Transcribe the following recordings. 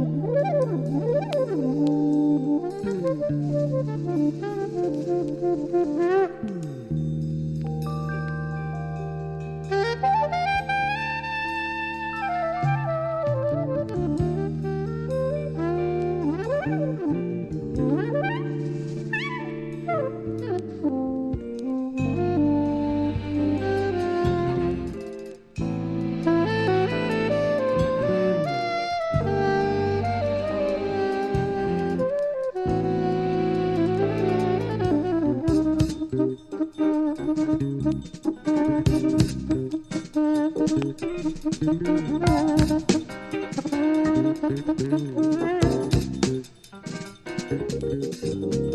Música thank you.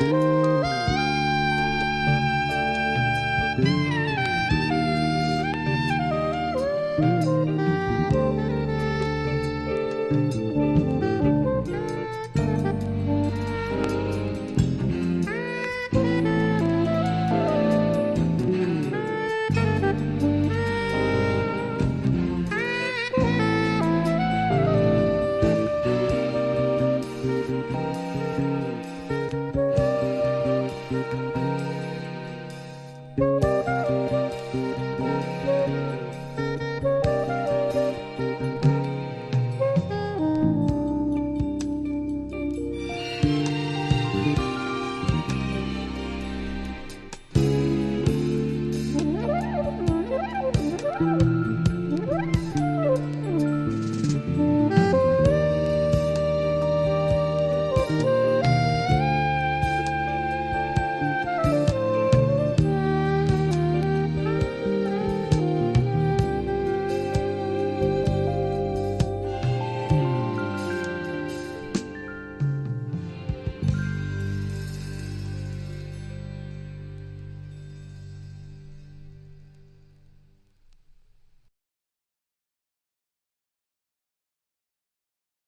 Música